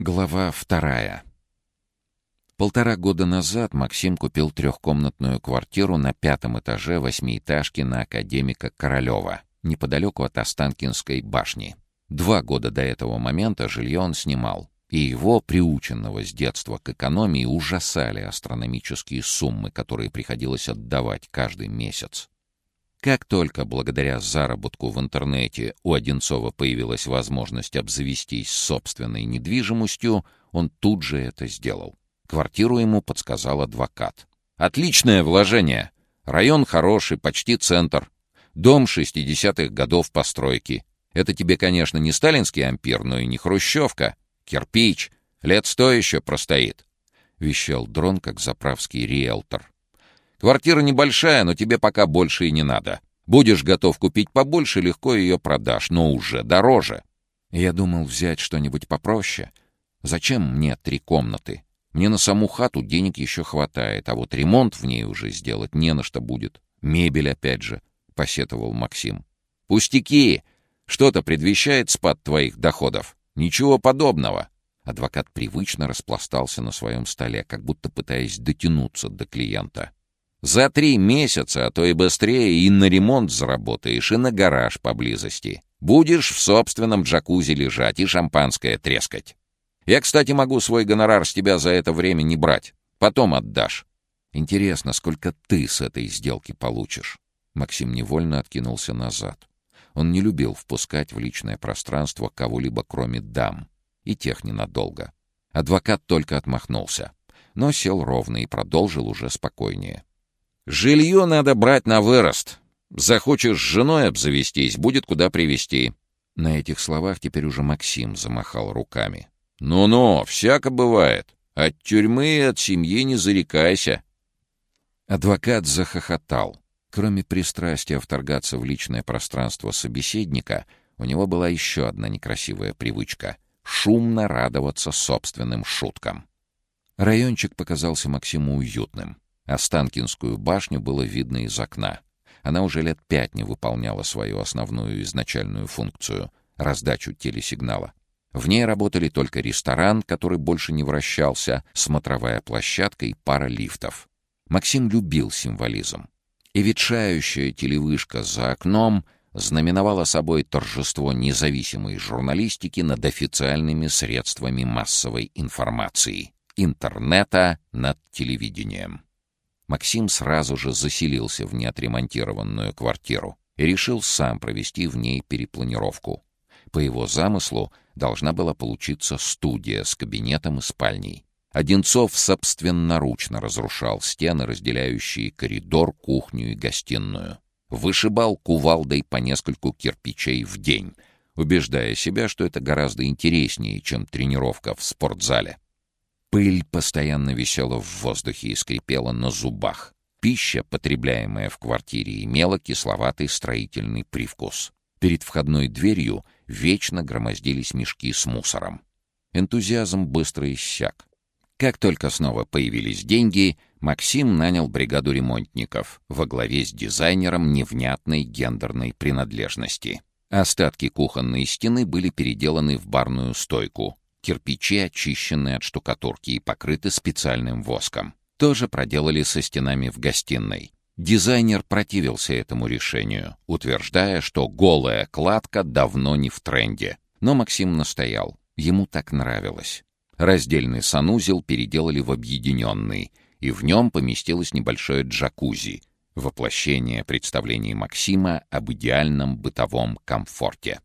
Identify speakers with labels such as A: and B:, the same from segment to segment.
A: Глава вторая. Полтора года назад Максим купил трехкомнатную квартиру на пятом этаже восьмиэтажки на Академика Королева, неподалеку от Останкинской башни. Два года до этого момента жилье он снимал, и его, приученного с детства к экономии, ужасали астрономические суммы, которые приходилось отдавать каждый месяц. Как только благодаря заработку в интернете у Одинцова появилась возможность обзавестись собственной недвижимостью, он тут же это сделал. Квартиру ему подсказал адвокат. «Отличное вложение! Район хороший, почти центр. Дом 60-х годов постройки. Это тебе, конечно, не сталинский ампир, но и не хрущевка. Кирпич. Лет сто еще простоит», — вещал дрон, как заправский риэлтор. Квартира небольшая, но тебе пока больше и не надо. Будешь готов купить побольше, легко ее продашь, но уже дороже. Я думал взять что-нибудь попроще. Зачем мне три комнаты? Мне на саму хату денег еще хватает, а вот ремонт в ней уже сделать не на что будет. Мебель опять же, — посетовал Максим. Пустяки! Что-то предвещает спад твоих доходов. Ничего подобного. Адвокат привычно распластался на своем столе, как будто пытаясь дотянуться до клиента. За три месяца, а то и быстрее, и на ремонт заработаешь, и на гараж поблизости. Будешь в собственном джакузи лежать и шампанское трескать. Я, кстати, могу свой гонорар с тебя за это время не брать. Потом отдашь. Интересно, сколько ты с этой сделки получишь? Максим невольно откинулся назад. Он не любил впускать в личное пространство кого-либо, кроме дам. И тех ненадолго. Адвокат только отмахнулся. Но сел ровно и продолжил уже спокойнее. Жилье надо брать на вырост. Захочешь с женой обзавестись, будет куда привезти. На этих словах теперь уже Максим замахал руками. «Ну-ну, всяко бывает. От тюрьмы и от семьи не зарекайся». Адвокат захохотал. Кроме пристрастия вторгаться в личное пространство собеседника, у него была еще одна некрасивая привычка — шумно радоваться собственным шуткам. Райончик показался Максиму уютным. Останкинскую башню было видно из окна. Она уже лет пять не выполняла свою основную изначальную функцию — раздачу телесигнала. В ней работали только ресторан, который больше не вращался, смотровая площадка и пара лифтов. Максим любил символизм. И ветшающая телевышка за окном знаменовала собой торжество независимой журналистики над официальными средствами массовой информации — интернета над телевидением. Максим сразу же заселился в неотремонтированную квартиру и решил сам провести в ней перепланировку. По его замыслу должна была получиться студия с кабинетом и спальней. Одинцов собственноручно разрушал стены, разделяющие коридор, кухню и гостиную. Вышибал кувалдой по нескольку кирпичей в день, убеждая себя, что это гораздо интереснее, чем тренировка в спортзале. Пыль постоянно висела в воздухе и скрипела на зубах. Пища, потребляемая в квартире, имела кисловатый строительный привкус. Перед входной дверью вечно громоздились мешки с мусором. Энтузиазм быстро иссяк. Как только снова появились деньги, Максим нанял бригаду ремонтников во главе с дизайнером невнятной гендерной принадлежности. Остатки кухонной стены были переделаны в барную стойку, Кирпичи очищены от штукатурки и покрыты специальным воском. Тоже проделали со стенами в гостиной. Дизайнер противился этому решению, утверждая, что голая кладка давно не в тренде. Но Максим настоял. Ему так нравилось. Раздельный санузел переделали в объединенный, и в нем поместилось небольшое джакузи, воплощение представлений Максима об идеальном бытовом комфорте.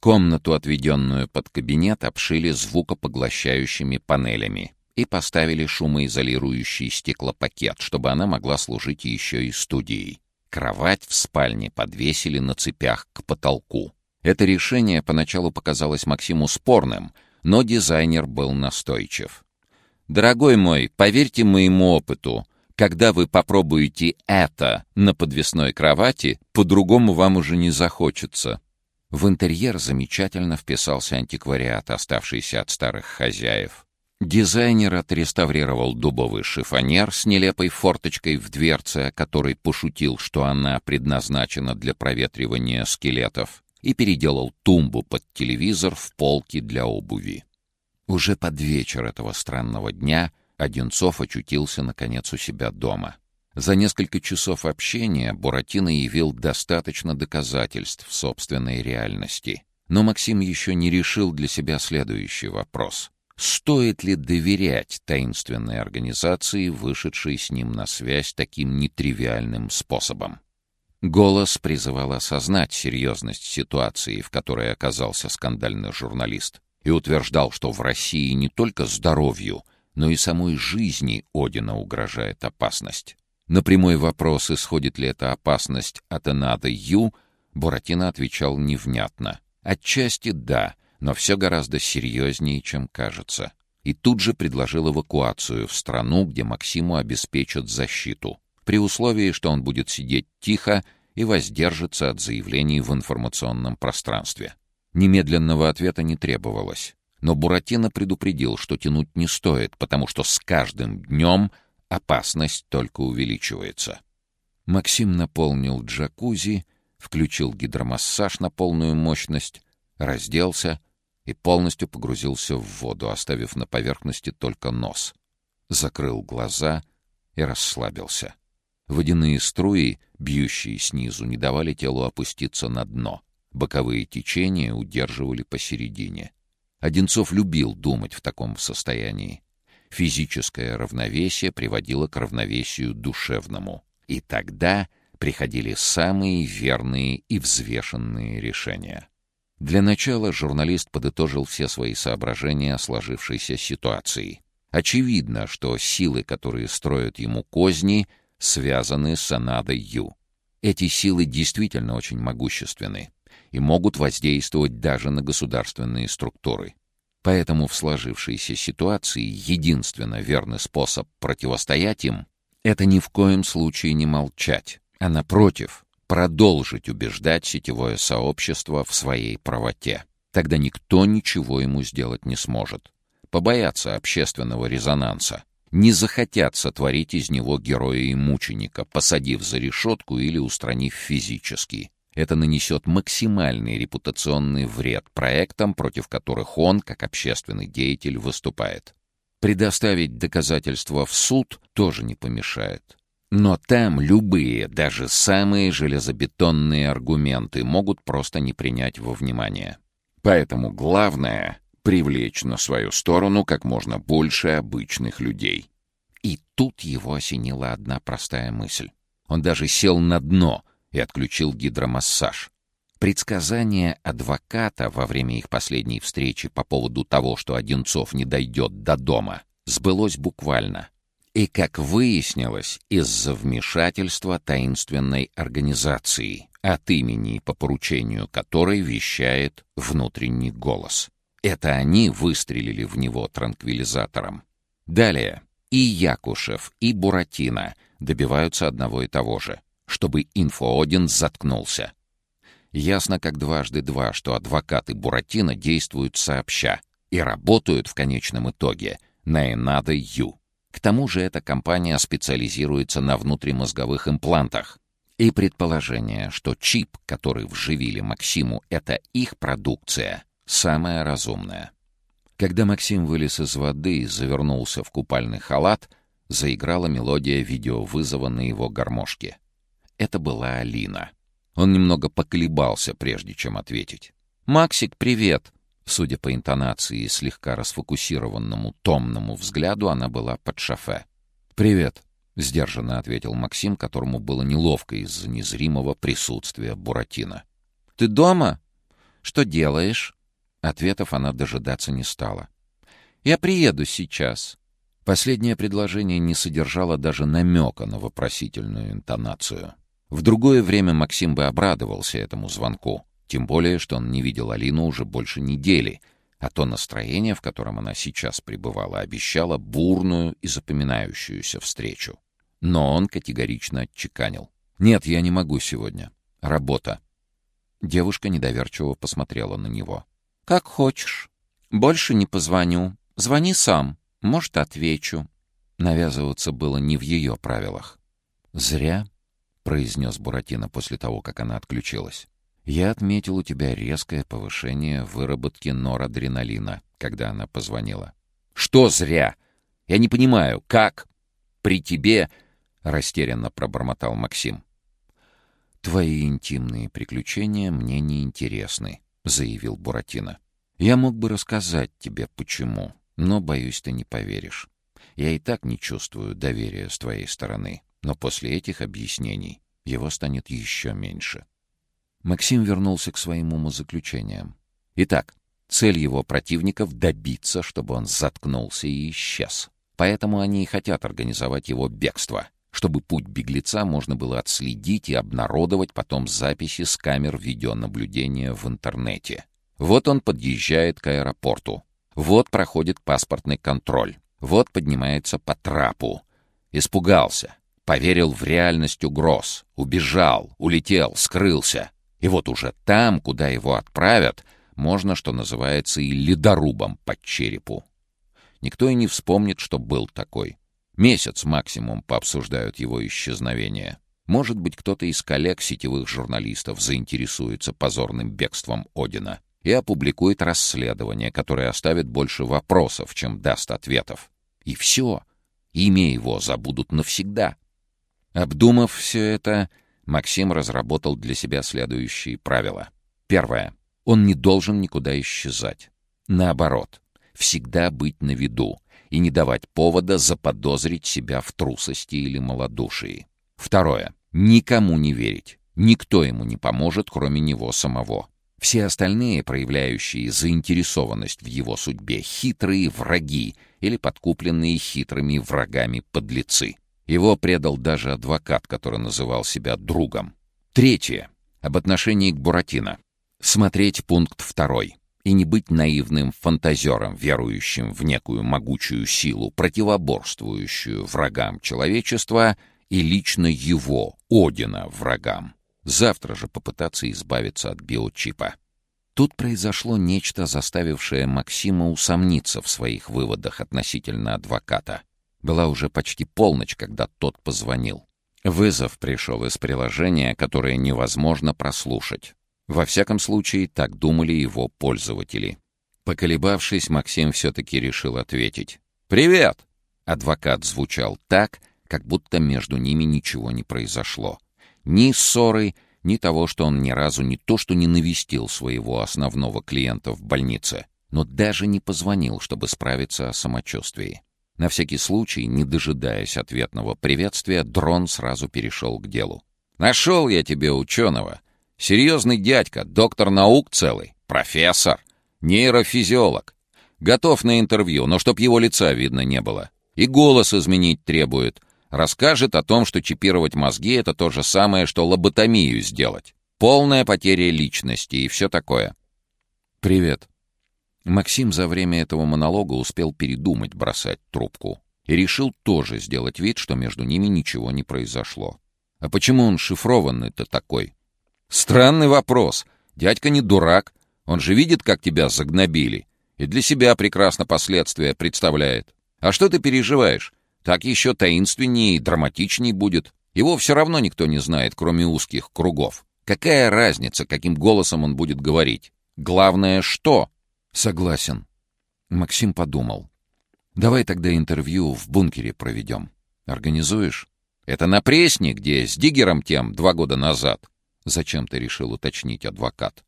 A: Комнату, отведенную под кабинет, обшили звукопоглощающими панелями и поставили шумоизолирующий стеклопакет, чтобы она могла служить еще и студией. Кровать в спальне подвесили на цепях к потолку. Это решение поначалу показалось Максиму спорным, но дизайнер был настойчив. «Дорогой мой, поверьте моему опыту, когда вы попробуете это на подвесной кровати, по-другому вам уже не захочется», в интерьер замечательно вписался антиквариат, оставшийся от старых хозяев. Дизайнер отреставрировал дубовый шифонер с нелепой форточкой в дверце, который пошутил, что она предназначена для проветривания скелетов, и переделал тумбу под телевизор в полки для обуви. Уже под вечер этого странного дня Одинцов очутился, наконец, у себя дома. За несколько часов общения Буратино явил достаточно доказательств собственной реальности. Но Максим еще не решил для себя следующий вопрос. Стоит ли доверять таинственной организации, вышедшей с ним на связь таким нетривиальным способом? Голос призывал осознать серьезность ситуации, в которой оказался скандальный журналист, и утверждал, что в России не только здоровью, но и самой жизни Одина угрожает опасность. На прямой вопрос, исходит ли эта опасность от Энада Ю, Буратино отвечал невнятно. Отчасти да, но все гораздо серьезнее, чем кажется. И тут же предложил эвакуацию в страну, где Максиму обеспечат защиту, при условии, что он будет сидеть тихо и воздержится от заявлений в информационном пространстве. Немедленного ответа не требовалось. Но Буратино предупредил, что тянуть не стоит, потому что с каждым днем опасность только увеличивается. Максим наполнил джакузи, включил гидромассаж на полную мощность, разделся и полностью погрузился в воду, оставив на поверхности только нос. Закрыл глаза и расслабился. Водяные струи, бьющие снизу, не давали телу опуститься на дно. Боковые течения удерживали посередине. Одинцов любил думать в таком состоянии. Физическое равновесие приводило к равновесию душевному. И тогда приходили самые верные и взвешенные решения. Для начала журналист подытожил все свои соображения о сложившейся ситуации. Очевидно, что силы, которые строят ему козни, связаны с Анадой Ю. Эти силы действительно очень могущественны и могут воздействовать даже на государственные структуры. Поэтому в сложившейся ситуации единственно верный способ противостоять им — это ни в коем случае не молчать, а напротив, продолжить убеждать сетевое сообщество в своей правоте. Тогда никто ничего ему сделать не сможет. Побоятся общественного резонанса. Не захотят сотворить из него героя и мученика, посадив за решетку или устранив физически. Это нанесет максимальный репутационный вред проектам, против которых он, как общественный деятель, выступает. Предоставить доказательства в суд тоже не помешает. Но там любые, даже самые железобетонные аргументы могут просто не принять во внимание. Поэтому главное — привлечь на свою сторону как можно больше обычных людей. И тут его осенила одна простая мысль. Он даже сел на дно и отключил гидромассаж. Предсказание адвоката во время их последней встречи по поводу того, что Одинцов не дойдет до дома, сбылось буквально — и, как выяснилось, из-за вмешательства таинственной организации, от имени по поручению которой вещает внутренний голос. Это они выстрелили в него транквилизатором. Далее и Якушев, и Буратино добиваются одного и того же, чтобы инфоодин заткнулся. Ясно как дважды два, что адвокаты Буратино действуют сообща и работают в конечном итоге на Энадо Ю. К тому же эта компания специализируется на внутримозговых имплантах. И предположение, что чип, который вживили Максиму, это их продукция, самое разумное. Когда Максим вылез из воды и завернулся в купальный халат, заиграла мелодия видеовызова на его гармошке. Это была Алина. Он немного поколебался, прежде чем ответить. «Максик, привет!» Судя по интонации и слегка расфокусированному томному взгляду, она была под шофе. «Привет», — сдержанно ответил Максим, которому было неловко из-за незримого присутствия Буратино. «Ты дома? Что делаешь?» Ответов она дожидаться не стала. «Я приеду сейчас». Последнее предложение не содержало даже намека на вопросительную интонацию. В другое время Максим бы обрадовался этому звонку. Тем более, что он не видел Алину уже больше недели, а то настроение, в котором она сейчас пребывала, обещало бурную и запоминающуюся встречу. Но он категорично отчеканил. «Нет, я не могу сегодня. Работа». Девушка недоверчиво посмотрела на него. «Как хочешь. Больше не позвоню. Звони сам. Может, отвечу». Навязываться было не в ее правилах. «Зря», — произнес Буратино после того, как она отключилась. Я отметил у тебя резкое повышение выработки норадреналина, когда она позвонила. «Что зря? Я не понимаю, как при тебе...» — растерянно пробормотал Максим. «Твои интимные приключения мне не интересны», — заявил Буратино. «Я мог бы рассказать тебе, почему, но, боюсь, ты не поверишь. Я и так не чувствую доверия с твоей стороны, но после этих объяснений его станет еще меньше». Максим вернулся к своим умозаключениям. Итак, цель его противников — добиться, чтобы он заткнулся и исчез. Поэтому они и хотят организовать его бегство — чтобы путь беглеца можно было отследить и обнародовать потом записи с камер видеонаблюдения в интернете. Вот он подъезжает к аэропорту. Вот проходит паспортный контроль. Вот поднимается по трапу. Испугался. Поверил в реальность угроз. Убежал, улетел, скрылся. И вот уже там, куда его отправят, можно, что называется, и ледорубом под черепу. Никто и не вспомнит, что был такой. Месяц максимум пообсуждают его исчезновение. Может быть, кто-то из коллег сетевых журналистов заинтересуется позорным бегством Одина и опубликует расследование, которое оставит больше вопросов, чем даст ответов. И все. Имя его забудут навсегда. Обдумав все это, Максим разработал для себя следующие правила. Первое. Он не должен никуда исчезать. Наоборот, всегда быть на виду — и не давать повода заподозрить себя в трусости или малодушии. Второе. Никому не верить. Никто ему не поможет, кроме него самого. Все остальные, проявляющие заинтересованность в его судьбе, хитрые враги или подкупленные хитрыми врагами подлецы. Его предал даже адвокат, который называл себя другом. Третье. Об отношении к Буратино. Смотреть пункт второй и не быть наивным фантазером, верующим в некую могучую силу, противоборствующую врагам человечества и лично его, Одина, врагам. Завтра же попытаться избавиться от биочипа. Тут произошло нечто, заставившее Максима усомниться в своих выводах относительно адвоката. Была уже почти полночь, когда тот позвонил. Вызов пришел из приложения, которое невозможно прослушать. Во всяком случае, так думали его пользователи. Поколебавшись, Максим все-таки решил ответить. «Привет!» Адвокат звучал так, как будто между ними ничего не произошло. Ни ссоры, ни того, что он ни разу не то что не навестил своего основного клиента в больнице, но даже не позвонил, чтобы справиться о самочувствии. На всякий случай, не дожидаясь ответного приветствия, дрон сразу перешел к делу. «Нашел я тебе ученого, Серьезный дядька, доктор наук целый, профессор, нейрофизиолог. Готов на интервью, но чтоб его лица видно не было. И голос изменить требует. Расскажет о том, что чипировать мозги — это то же самое, что лоботомию сделать. Полная потеря личности и все такое. «Привет». Максим за время этого монолога успел передумать бросать трубку и решил тоже сделать вид, что между ними ничего не произошло. А почему он шифрованный-то такой? Странный вопрос. Дядька не дурак. Он же видит, как тебя загнобили. И для себя прекрасно последствия представляет. А что ты переживаешь? Так еще таинственнее и драматичнее будет. Его все равно никто не знает, кроме узких кругов. Какая разница, каким голосом он будет говорить? Главное, что? Согласен. Максим подумал. Давай тогда интервью в бункере проведем. Организуешь? Это на Пресне, где с Диггером тем два года назад. Зачем-то решил уточнить адвокат.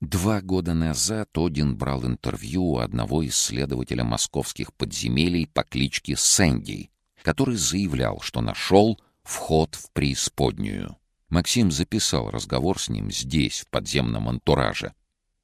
A: Два года назад Один брал интервью у одного исследователя московских подземелий по кличке Сэнди, который заявлял, что нашел вход в преисподнюю. Максим записал разговор с ним здесь, в подземном антураже.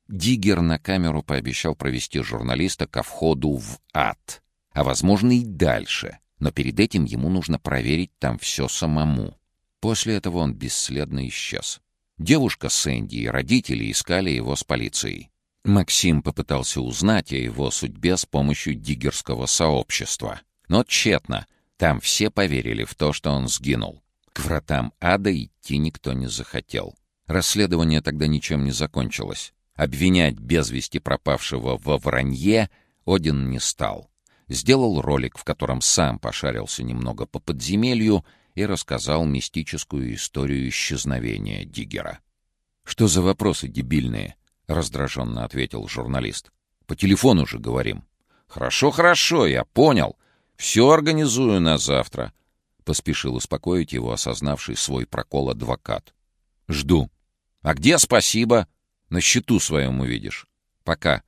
A: Диггер на камеру пообещал провести журналиста ко входу в ад, а, возможно, и дальше, но перед этим ему нужно проверить там все самому. После этого он бесследно исчез. Девушка Сэнди и родители искали его с полицией. Максим попытался узнать о его судьбе с помощью диггерского сообщества. Но тщетно. Там все поверили в то, что он сгинул. К вратам ада идти никто не захотел. Расследование тогда ничем не закончилось. Обвинять без вести пропавшего во вранье Один не стал. Сделал ролик, в котором сам пошарился немного по подземелью и рассказал мистическую историю исчезновения Диггера. «Что за вопросы дебильные?» — раздраженно ответил журналист. По телефону же говорим. Хорошо, хорошо, я понял. Все организую на завтра. Поспешил успокоить его осознавший свой прокол адвокат. Жду. А где спасибо? На счету своем увидишь. Пока.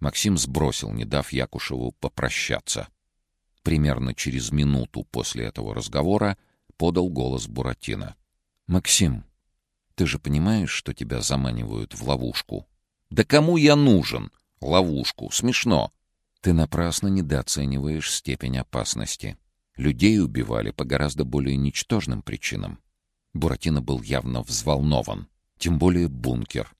A: Максим сбросил, не дав Якушеву попрощаться. Примерно через минуту после этого разговора подал голос Буратино. «Максим, ты же понимаешь, что тебя заманивают в ловушку?» «Да кому я нужен? Ловушку. Смешно. Ты напрасно недооцениваешь степень опасности. Людей убивали по гораздо более ничтожным причинам. Буратино был явно взволнован. Тем более бункер.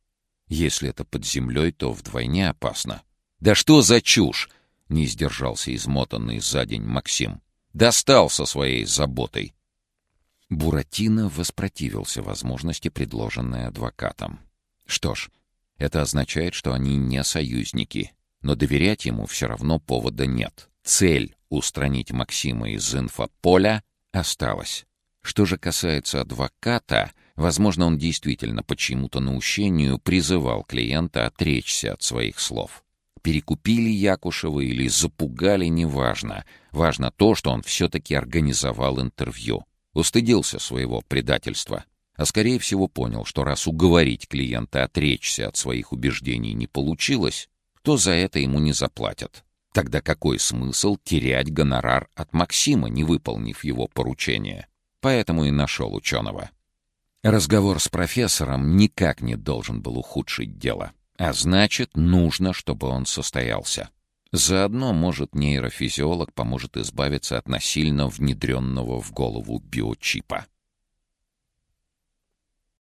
A: Если это под землей, то вдвойне опасно. «Да что за чушь!» — не сдержался измотанный за день Максим. «Достал со своей заботой!» Буратино воспротивился возможности, предложенной адвокатом. Что ж, это означает, что они не союзники, но доверять ему все равно повода нет. Цель — устранить Максима из инфополя — осталась. Что же касается адвоката, возможно, он действительно по чьему-то наущению призывал клиента отречься от своих слов. Перекупили Якушева или запугали, неважно. Важно то, что он все-таки организовал интервью. Устыдился своего предательства. А скорее всего понял, что раз уговорить клиента отречься от своих убеждений не получилось, то за это ему не заплатят. Тогда какой смысл терять гонорар от Максима, не выполнив его поручение? Поэтому и нашел ученого. Разговор с профессором никак не должен был ухудшить дело. А значит, нужно, чтобы он состоялся. Заодно, может, нейрофизиолог поможет избавиться от насильно внедренного в голову биочипа.